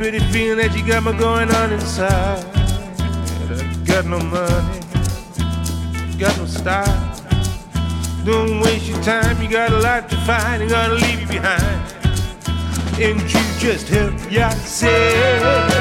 that you got me going on inside. I got no money, got no style. Don't waste your time, you got a lot to find, and gonna leave you behind. And you just help yourself.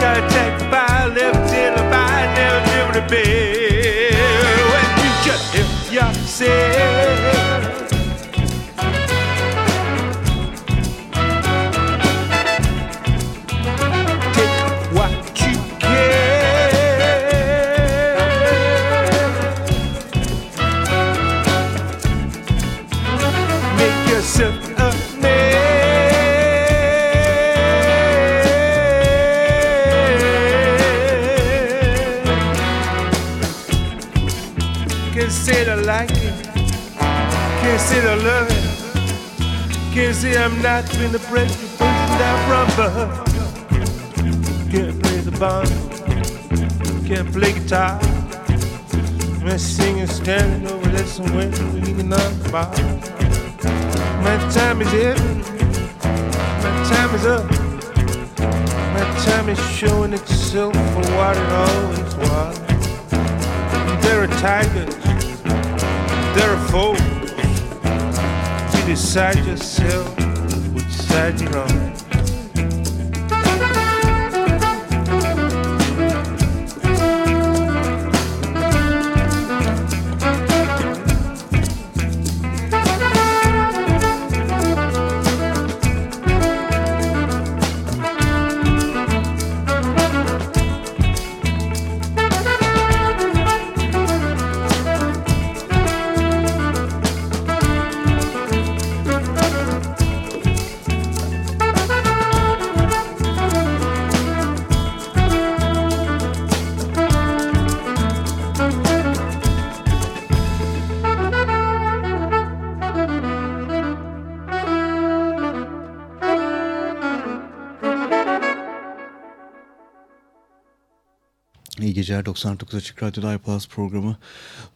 Got attacked by lifting a by never given a bed. When you just yourself. see the. Can't see I'm not been the break the person down from the Can't play the banjo, Can't play guitar. Man singing standing over there somewhere we can the buy. My time is up. My time is up. My time is showing itself for what it always was. There are tigers. There are foes. Decide yourself which side you're on. Geceler 99 Açık Radyo'da iPlus programı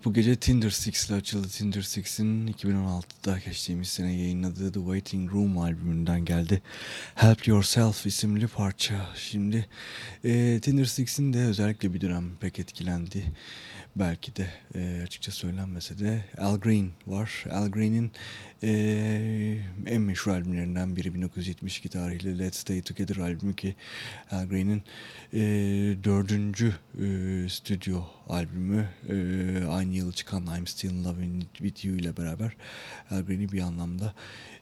bu gece Tinder Six ile açıldı. Tinder Six'in 2016'da geçtiğimiz sene yayınladığı The Waiting Room albümünden geldi. Help Yourself isimli parça. Şimdi e, Tinder Six'in de özellikle bir dönem pek etkilendi belki de e, açıkça söylenmese de Al Green var. Al Green'in e, en meşhur albümlerinden biri 1972 tarihli Let's Stay Together albümü ki Al Green'in e, dördüncü e, stüdyo albümü e, aynı yıl çıkan I'm Still Loving With You ile beraber Al Green'i bir anlamda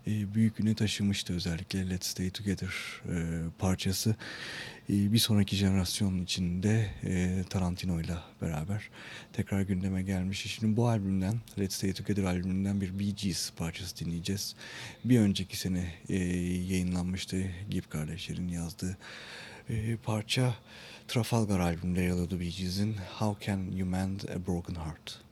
e, büyük üne taşımıştı özellikle Let's Stay Together e, parçası. E, bir sonraki jenerasyon içinde e, Tarantino ile beraber tekrar gündeme gelmiş. Şimdi bu albümden Let's Stay Together albümünden bir Bee Gees parçası dinleyeceğiz. Bir önceki sene e, yayınlanmıştı Gibb kardeşlerin yazdığı e, parça Trafalgar albümünde yer alıyordu Bee Gees'in How Can You Mend a Broken Heart?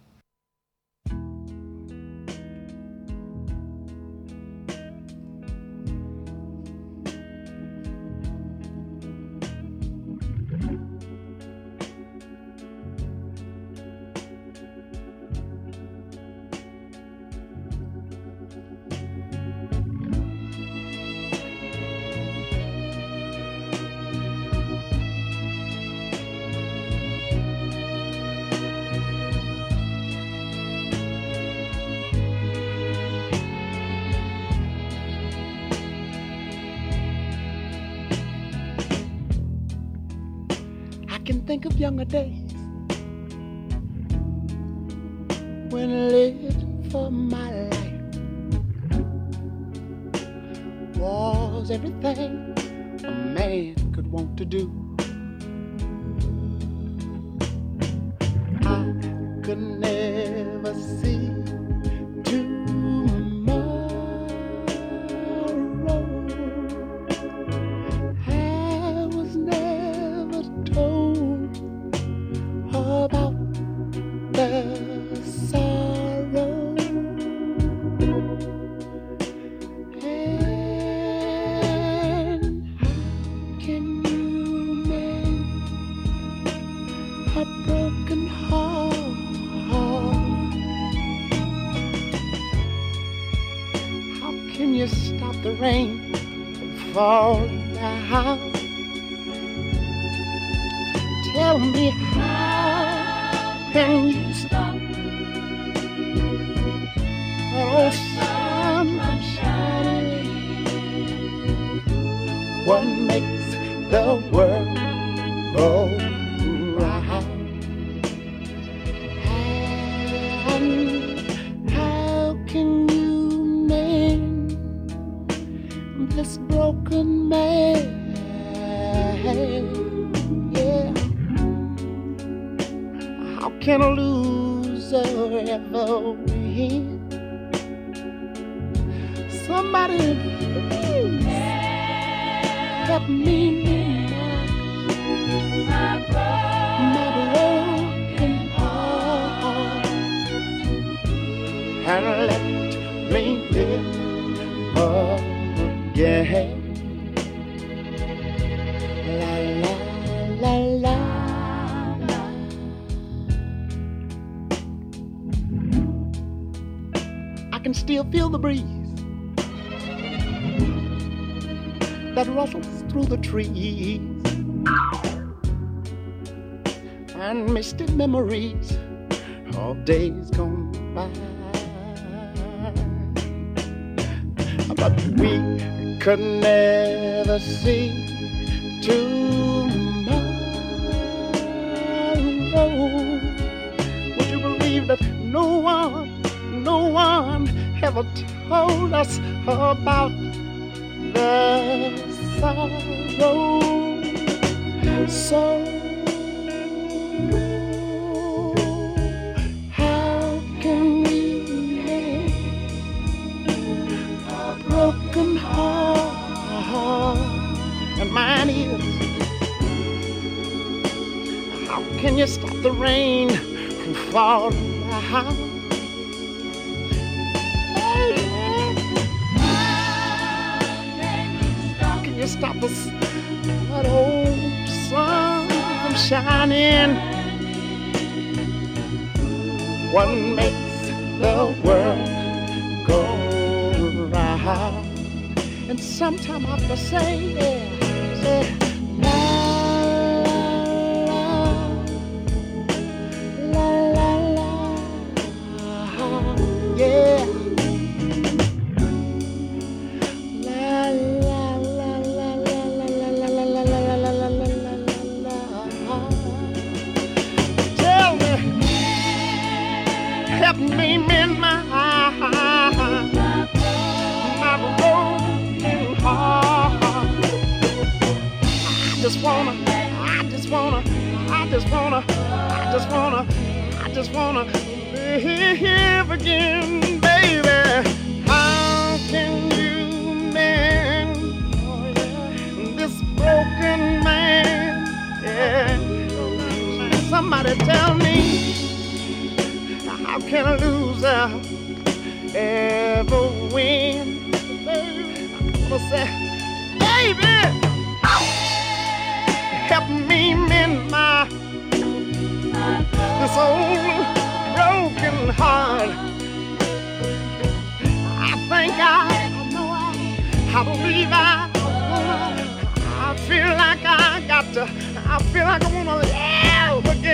Want to do. I could never see and misty memories all days gone by. But we could never see tomorrow. Would you believe that no one, no one ever told us about the sorrow? So so. How can we a broken heart? And. How can you stop the rain from falling? How can you stop the that old sun shining? What makes the world go round? And sometimes I have to say, yeah. Somebody tell me how can a loser ever win? Baby, I'm gonna say, baby, help me mend my this old broken heart. I think I, I believe I, I feel like I got to, I feel like I wanna. Yeah.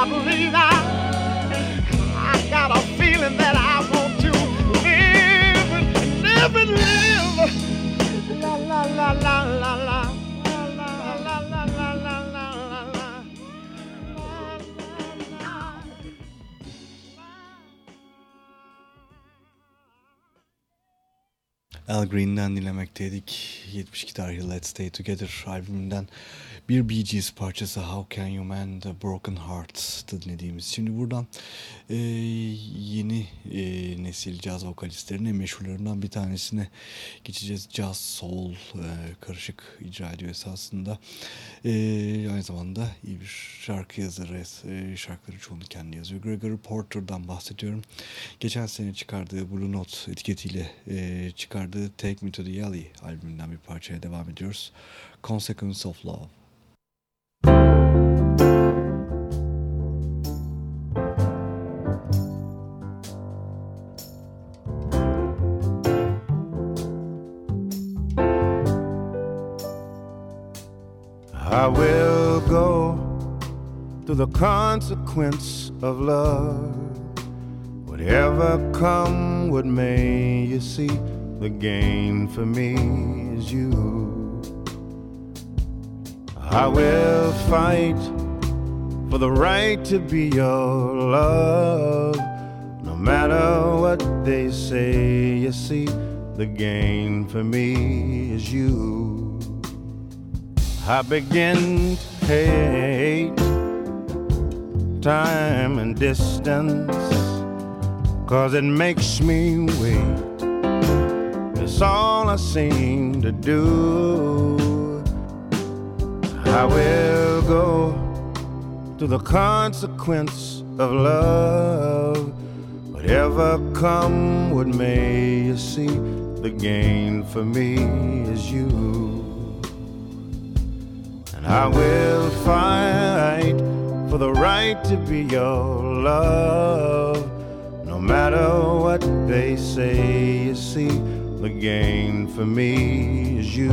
I believe I, I got a feeling that I want to live and live and live. La la la la la la. Al Green'den dinlemekteydik. 72 tarihli Let's Stay Together albümünden bir Bee Gees parçası How Can You Mend a Broken Heart'tı dinlediğimiz. Şimdi buradan e, yeni e, nesil caz vokalistlerin en meşhurlarından bir tanesine geçeceğiz. Jazz, soul, e, karışık icra ediyor esasında. E, aynı zamanda iyi bir şarkı yazarı. E, şarkıları çoğunu kendi yazıyor. Gregory Porter'dan bahsediyorum. Geçen sene çıkardığı Blue Note etiketiyle e, çıkardığı Take Me To The Alley albümünden bir parçaya devam ediyoruz. Consequence of Love. The consequence of love. Whatever come, what may you see, the gain for me is you. I will fight for the right to be your love. No matter what they say, you see, the gain for me is you. I begin to hate time and distance, cause it makes me wait. It's all I seem to do. I will go to the consequence of love. Whatever come, what may you see, the gain for me is you. And I will fight for the right to be your love. No matter what they say, you see, the gain for me is you.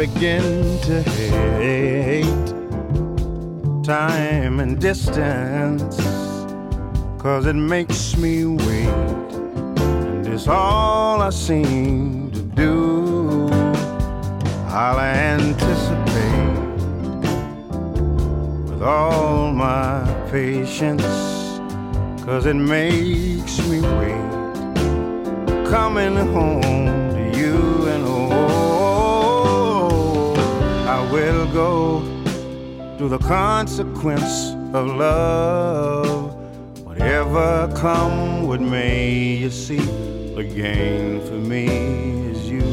Begin to hate time and distance, cause it makes me wait. And it's all I seem to do. I'll anticipate with all my patience, cause it makes me wait. Coming home will go to the consequence of love. Whatever come, what may you see, the gain for me is you.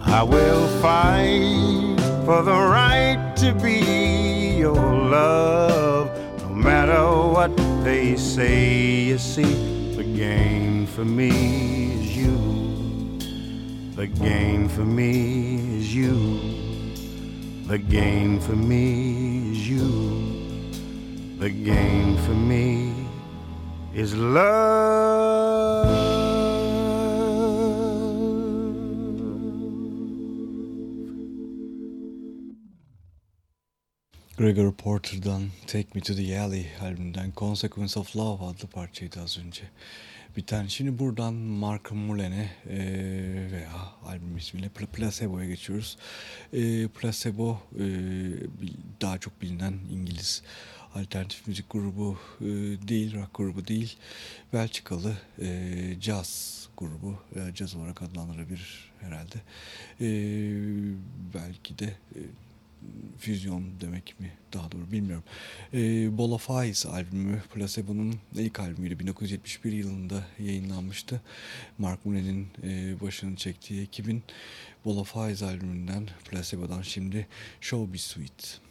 I will fight for the right to be your love, no matter what they say. You see, the gain for me is you. The game for me is you. The game for me is you. The game for me is love. Gregory Porter'dan Take Me to the Alley albümünden Consequence of Love adlı parçaydı az önce biten. Şimdi buradan Mark Mullen'e e, veya albüm ismiyle Placebo'ya geçiyoruz. E, Placebo e, daha çok bilinen İngiliz alternatif müzik grubu e, değil, rock grubu değil. Belçikalı e, jazz grubu, e, jazz olarak adlandırabilir herhalde. E, belki de e, füzyon demek mi daha doğru bilmiyorum. E, of Eyes albümü Placebo'nun ilk albümüydü. 1971 yılında yayınlanmıştı. Mark Mullen'in e, başını çektiği ekibin of Eyes albümünden Placebo'dan şimdi Show Be Sweet.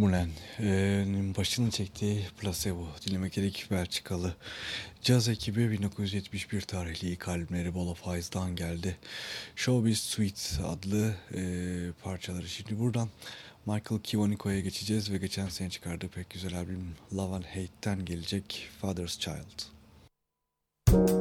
Mark Mullen'in başını çektiği Placebo dinlemek gerek Belçikalı caz ekibi 1971 tarihli ilk albümleri Ball of Highs'dan geldi. Showbiz Suite adlı e, parçaları. Şimdi buradan Michael Kivaniko'ya geçeceğiz ve geçen sene çıkardığı pek güzel albüm Love and Hate'ten gelecek Father's Child. Müzik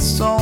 so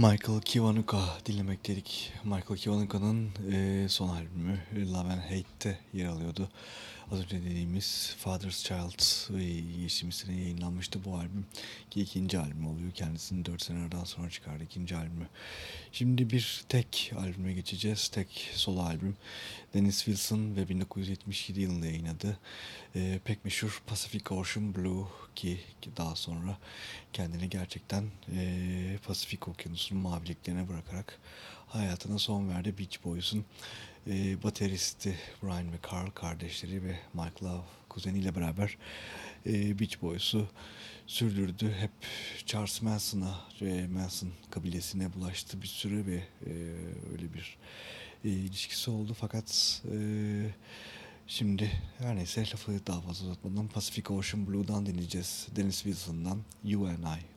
Michael Kiwanuka dinlemek dedik. Michael Kiwanuka'nın e, son albümü Love and Hate'te yer alıyordu. Az önce dediğimiz Father's Child geçtiğimiz sene yayınlanmıştı bu albüm. Ki ikinci albüm oluyor. Kendisinin 4 sene aradan sonra çıkardı ikinci albümü. Şimdi bir tek albüme geçeceğiz. Tek solo albüm. Dennis Wilson ve 1977 yılında yayınladı. E, pek meşhur Pacific Ocean Blue ki, ki daha sonra kendini gerçekten e, Pasifik Okyanusu'nun maviliklerine bırakarak hayatına son verdi Beach Boys'un e, bateristi Brian ve Carl kardeşleri ve Mike Love kuzeniyle beraber e, Beach Boys'u sürdürdü. Hep Charles Manson'a ve Manson kabilesine bulaştı bir süre ve e, öyle bir e, ilişkisi oldu. Fakat e, şimdi her neyse lafı daha fazla uzatmadan Pacific Ocean Blue'dan dinleyeceğiz. Dennis Wilson'dan You and I.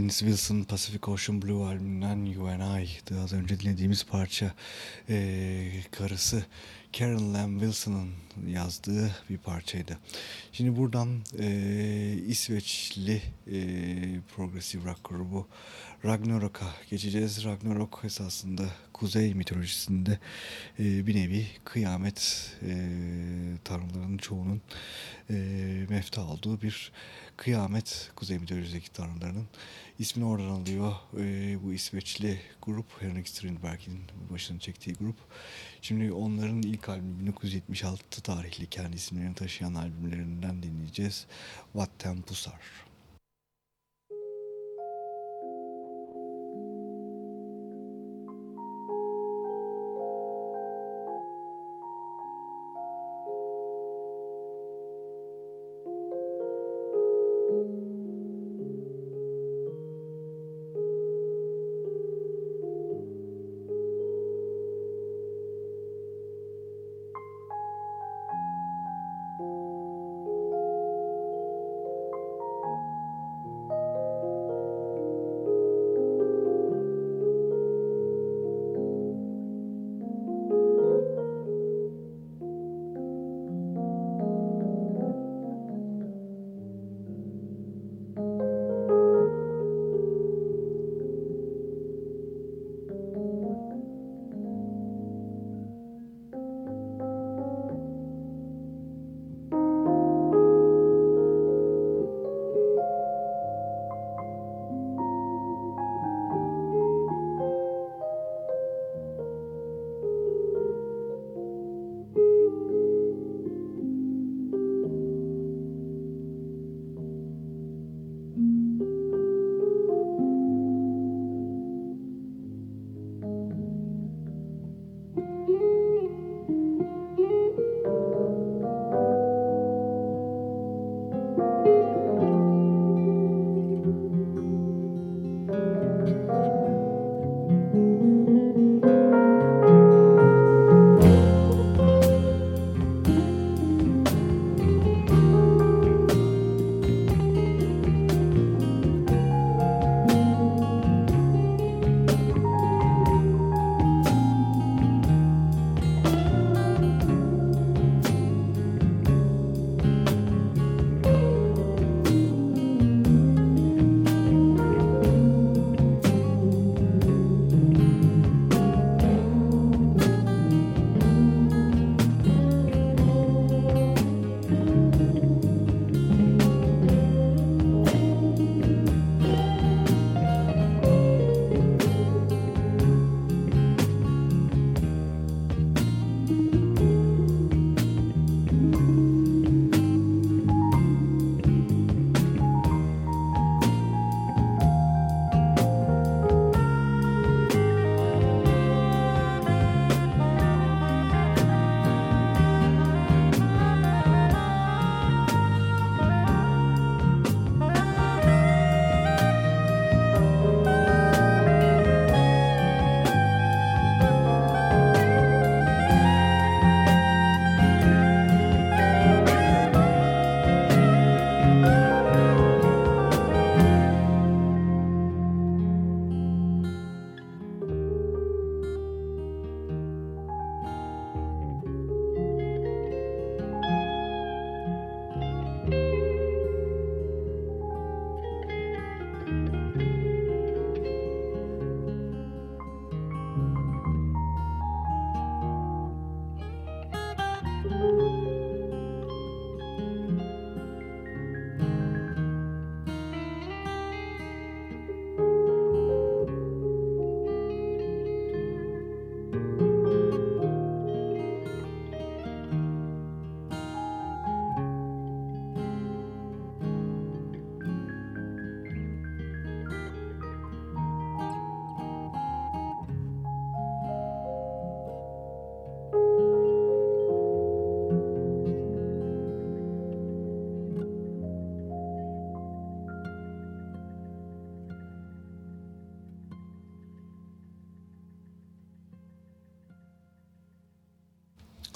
Dennis Wilson Pacific Ocean Blue albümünden You and I az önce dinlediğimiz parça e, karısı Karen Lam Wilson'ın yazdığı bir parçaydı. Şimdi buradan e, İsveçli e, progressive rock grubu Ragnarok'a geçeceğiz. Ragnarok esasında kuzey mitolojisinde e, bir nevi kıyamet e, tanrılarının çoğunun e, mefta olduğu bir kıyamet kuzey mitolojideki tanrılarının ismini oradan alıyor. E, bu İsveçli grup Henrik Strindberg'in başını çektiği grup. Şimdi onların ilk albümü 1976 tarihli kendi isimlerini taşıyan albümlerinden dinleyeceğiz. What Tempusar.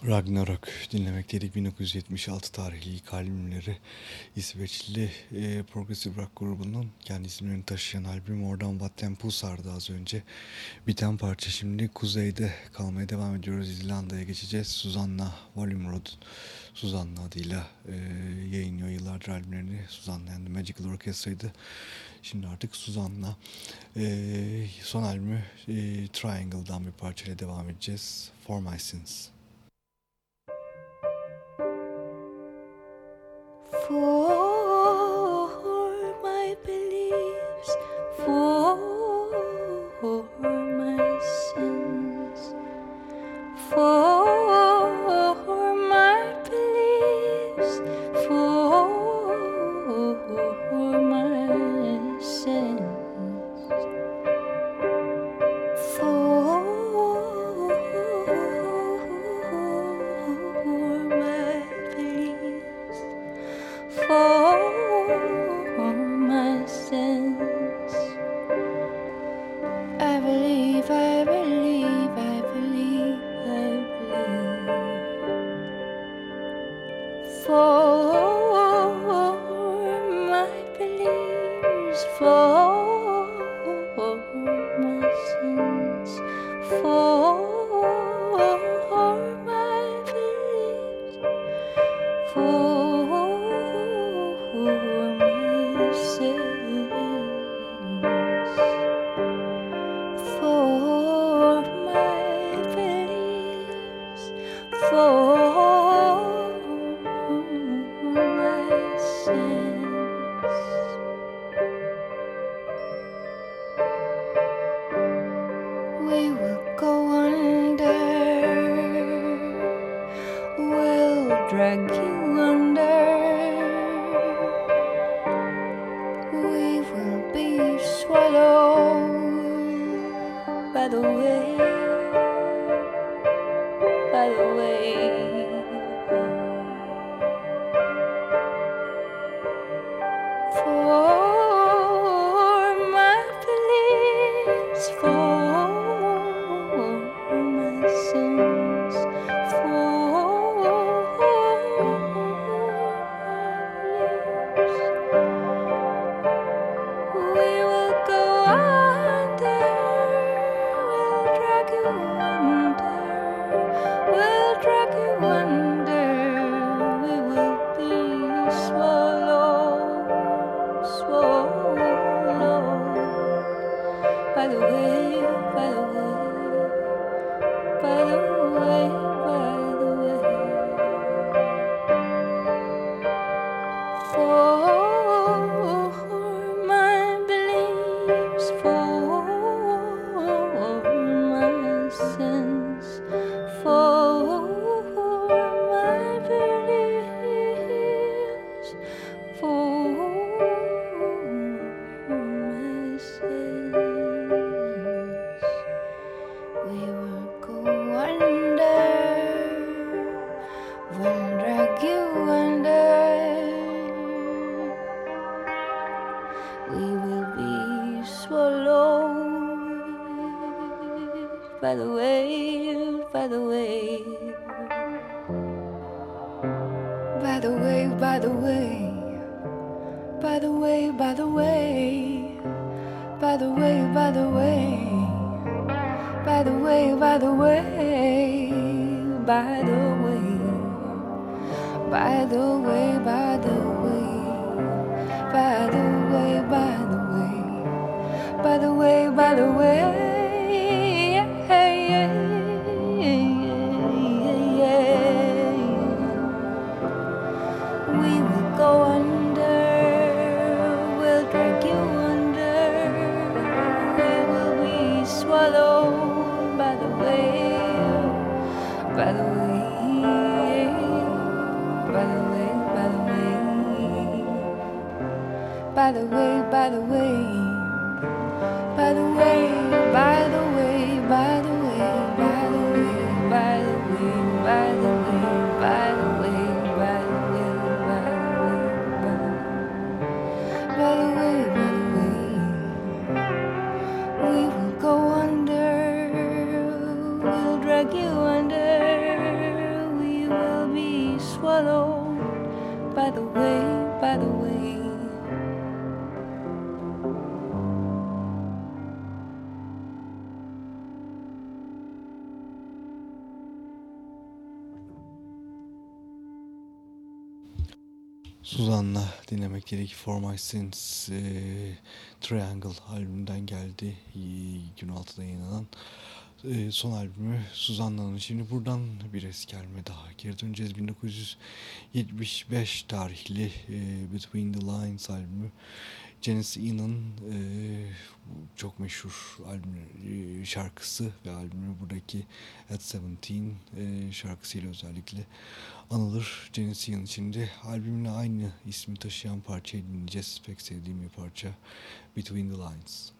Ragnarok dinlemekteydik. 1976 tarihli ilk albümleri İsveçli e, progressive rock grubunun kendi isimlerini taşıyan albüm oradan What Temple sardı az önce. Biten parça şimdi kuzeyde kalmaya devam ediyoruz. İzlanda'ya geçeceğiz. Susanna Volume Road Susanna adıyla e, yayınlıyor. Yıllardır albümlerini Susanna and Magical Orchestra'ydı. Şimdi artık Susanna. E, son albümü e, Triangle'dan bir parçayla devam edeceğiz. For My Sins को oh. The wave, by the wave, by the wave, by the wave, by the wave, by the wave, by the wave, by the wave, by the wave, by the way, by the way, by the way, by the way, by the way, by the way. The way, by the wave, gerek For My Sins e, Triangle albümünden geldi. 2006'da yayınlanan e, son albümü Suzan'ın. Şimdi buradan bir eski albüme daha geri döneceğiz. 1975 tarihli e, Between the Lines albümü. Janis Ian'ın e, çok meşhur albüm şarkısı ve albümü buradaki At 17 e, şarkısıyla özellikle anılır. Janis Ian içinde albümle aynı ismi taşıyan parçayı dinleyeceğiz. Pek sevdiğim bir parça Between the Lines.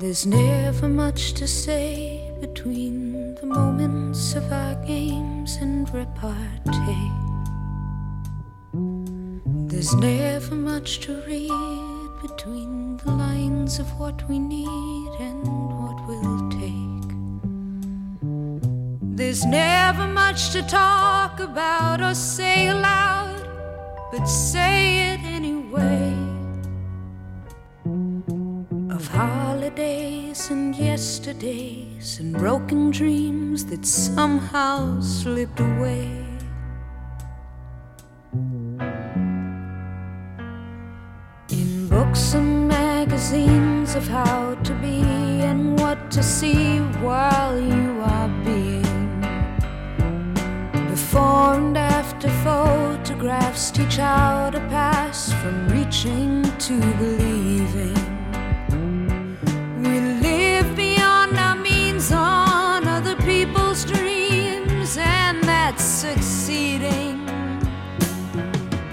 There's never much to say between the moments of our games and repartee. There's never much to read between the lines of what we need and what we'll take. There's never much to talk about or say aloud, but say it anyway. Holidays and yesterdays and broken dreams that somehow slipped away. In books and magazines of how to be and what to see while you are being. Before and after photographs teach how to pass from reaching to believing.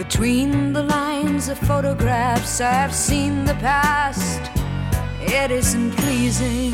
Between the lines of photographs, I've seen the past. It isn't pleasing.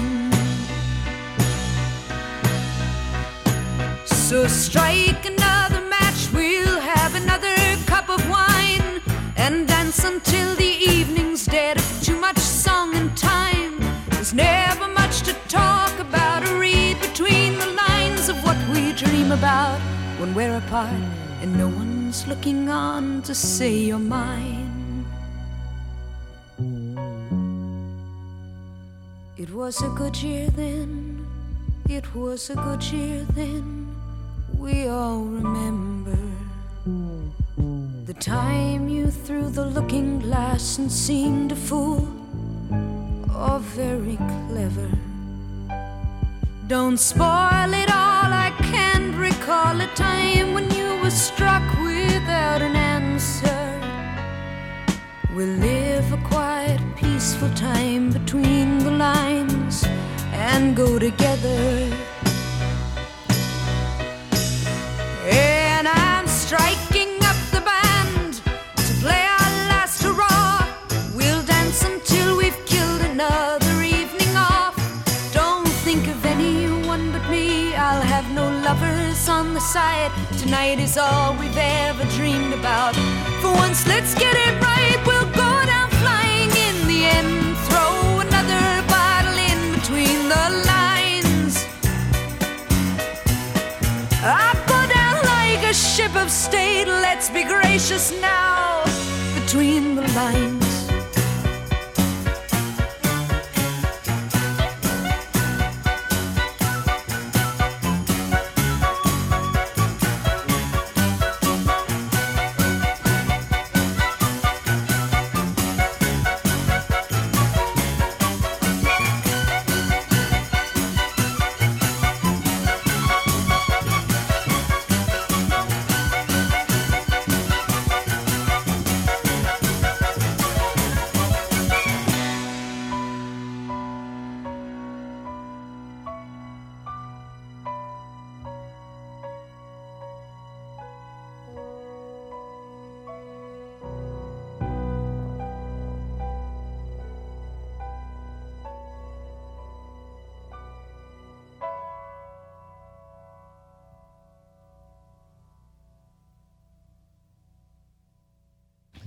So strike another match, we'll have another cup of wine and dance until the evening's dead. Too much song and time. There's never much to talk about or read between the lines of what we dream about when we're apart and no one's looking on to say you're mine. It was a good year then, it was a good year then, we all remember. The time you threw the looking glass and seemed a fool, or very clever. Don't spoil it all, I can't recall a time when you were struck without an answer. We'll live a quiet, peaceful time between the lines and go together. Lovers on the side. Tonight is all we've ever dreamed about. For once, let's get it right. We'll go down flying in the end. Throw another bottle in between the lines. I go down like a ship of state. Let's be gracious now between the lines.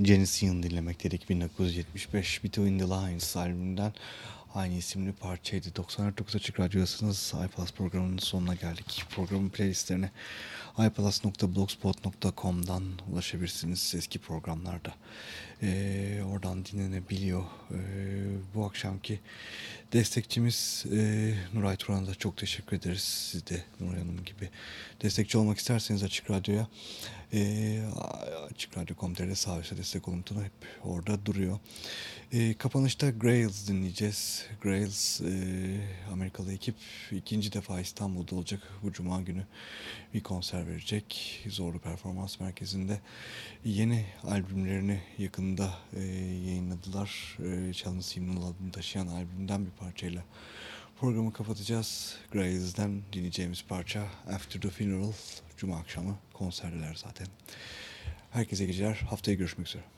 Janis Ian dinlemek dedik 1975 Between the Lines albümünden aynı isimli parçaydı. 94.9 Açık Radyo'dasınız. iPlus programının sonuna geldik. Programın playlistlerine iplus.blogspot.com'dan ulaşabilirsiniz eski programlarda. Ee, oradan dinlenebiliyor. Ee, bu akşamki destekçimiz e, Nuray Turan'a da çok teşekkür ederiz. Siz de Nuray Hanım gibi destekçi olmak isterseniz Açık Radyo'ya e, Açık Radyo.com.tr'de sağ destek olun butonu hep orada duruyor. E, kapanışta Grails dinleyeceğiz. Grails e, Amerikalı ekip ikinci defa İstanbul'da olacak bu cuma günü bir konser verecek. Zorlu Performans Merkezi'nde yeni albümlerini yakında e, yayınladılar. E, Challenge Signal adını taşıyan albümden bir parçayla programı kapatacağız. Grails'den dinleyeceğimiz parça After the Funeral Cuma akşamı konserler zaten. Herkese geceler. Haftaya görüşmek üzere.